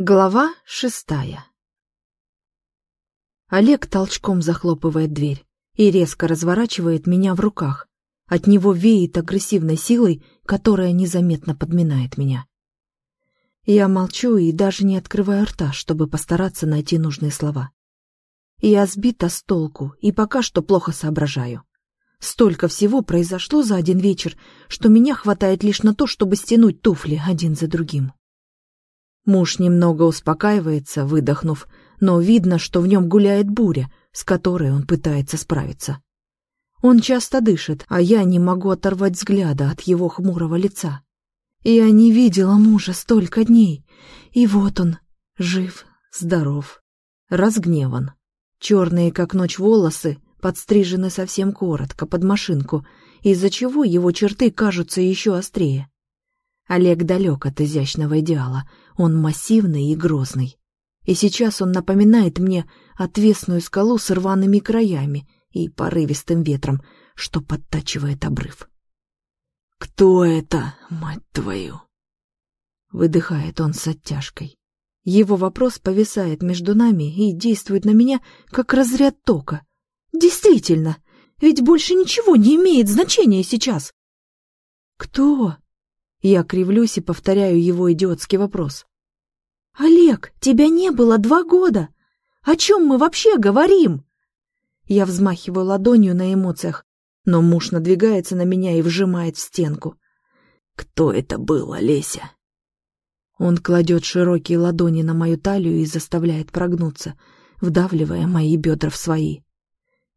Глава шестая Олег толчком захлопывает дверь и резко разворачивает меня в руках. От него веет агрессивной силой, которая незаметно подминает меня. Я молчу и даже не открываю рта, чтобы постараться найти нужные слова. Я сбита с толку и пока что плохо соображаю. Столько всего произошло за один вечер, что меня хватает лишь на то, чтобы стянуть туфли один за другим. Муж немного успокаивается, выдохнув, но видно, что в нем гуляет буря, с которой он пытается справиться. Он часто дышит, а я не могу оторвать взгляда от его хмурого лица. Я не видела мужа столько дней, и вот он, жив, здоров, разгневан. Черные, как ночь, волосы подстрижены совсем коротко, под машинку, из-за чего его черты кажутся еще острее. Олег далек от изящного идеала, он массивный и грозный. И сейчас он напоминает мне отвесную скалу с рваными краями и порывистым ветром, что подтачивает обрыв. «Кто это, мать твою?» Выдыхает он с оттяжкой. Его вопрос повисает между нами и действует на меня, как разряд тока. «Действительно, ведь больше ничего не имеет значения сейчас!» «Кто?» Я кривлюсь и повторяю его идиотский вопрос. «Олег, тебя не было два года! О чем мы вообще говорим?» Я взмахиваю ладонью на эмоциях, но муж надвигается на меня и вжимает в стенку. «Кто это был, Олеся?» Он кладет широкие ладони на мою талию и заставляет прогнуться, вдавливая мои бедра в свои.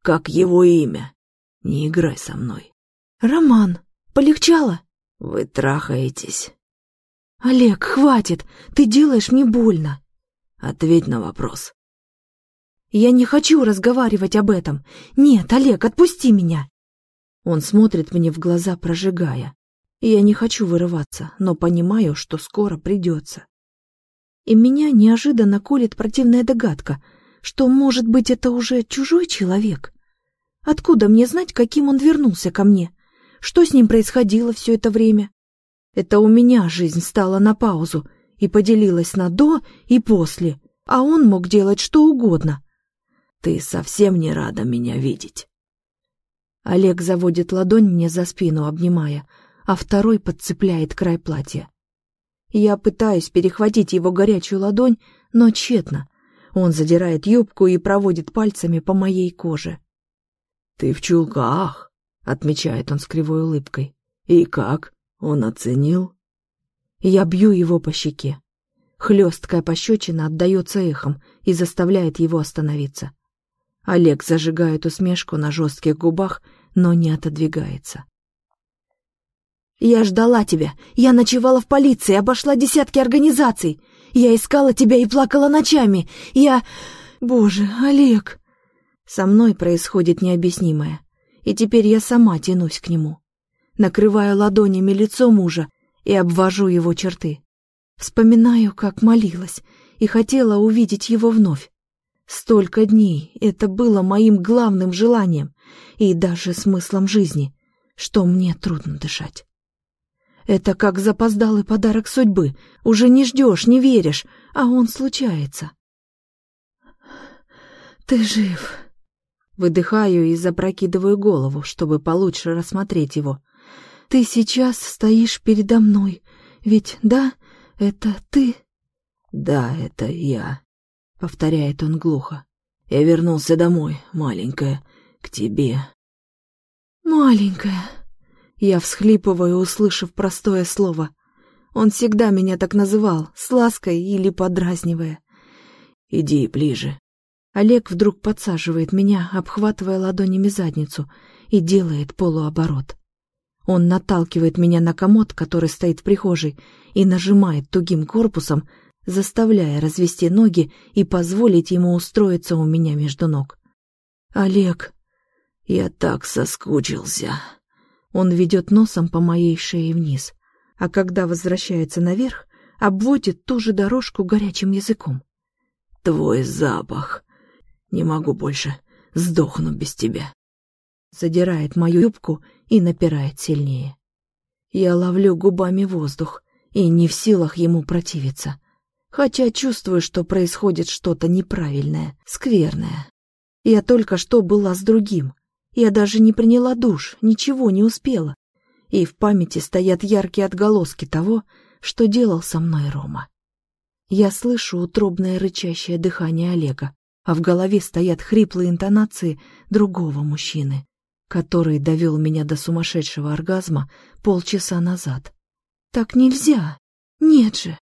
«Как его имя? Не играй со мной». «Роман, полегчало?» Вы трахаетесь. Олег, хватит! Ты делаешь мне больно. Ответь на вопрос. Я не хочу разговаривать об этом. Нет, Олег, отпусти меня. Он смотрит мне в глаза, прожигая. Я не хочу вырываться, но понимаю, что скоро придется. И меня неожиданно колет противная догадка, что, может быть, это уже чужой человек. Откуда мне знать, каким он вернулся ко мне? Что с ним происходило все это время? Это у меня жизнь стала на паузу и поделилась на «до» и «после», а он мог делать что угодно. Ты совсем не рада меня видеть. Олег заводит ладонь мне за спину, обнимая, а второй подцепляет край платья. Я пытаюсь перехватить его горячую ладонь, но тщетно. Он задирает юбку и проводит пальцами по моей коже. «Ты в чулках?» — отмечает он с кривой улыбкой. «И как? Он оценил?» Я бью его по щеке. Хлесткая пощечина отдается эхом и заставляет его остановиться. Олег зажигает усмешку на жестких губах, но не отодвигается. «Я ждала тебя. Я ночевала в полиции, обошла десятки организаций. Я искала тебя и плакала ночами. Я... Боже, Олег!» Со мной происходит необъяснимое и теперь я сама тянусь к нему. Накрываю ладонями лицо мужа и обвожу его черты. Вспоминаю, как молилась и хотела увидеть его вновь. Столько дней это было моим главным желанием и даже смыслом жизни, что мне трудно дышать. Это как запоздалый подарок судьбы. Уже не ждешь, не веришь, а он случается. «Ты жив!» Выдыхаю и запрокидываю голову, чтобы получше рассмотреть его. «Ты сейчас стоишь передо мной, ведь, да, это ты?» «Да, это я», — повторяет он глухо. «Я вернулся домой, маленькая, к тебе». «Маленькая», — я всхлипываю, услышав простое слово. Он всегда меня так называл, с лаской или подразнивая. «Иди ближе», Олег вдруг подсаживает меня, обхватывая ладонями задницу, и делает полуоборот. Он наталкивает меня на комод, который стоит в прихожей, и нажимает тугим корпусом, заставляя развести ноги и позволить ему устроиться у меня между ног. «Олег, я так соскучился». Он ведет носом по моей шее вниз, а когда возвращается наверх, обводит ту же дорожку горячим языком. «Твой запах не могу больше. Сдохну без тебя. Задирает мою юбку и напирает сильнее. Я ловлю губами воздух и не в силах ему противиться. хотя чувствую, что происходит что-то неправильное, скверное. Я только что была с другим. Я даже не приняла душ, ничего не успела. И в памяти стоят яркие отголоски того, что делал со мной Рома. Я слышу утробное рычащее дыхание Олега, а в голове стоят хриплые интонации другого мужчины, который довел меня до сумасшедшего оргазма полчаса назад. Так нельзя. Нет же.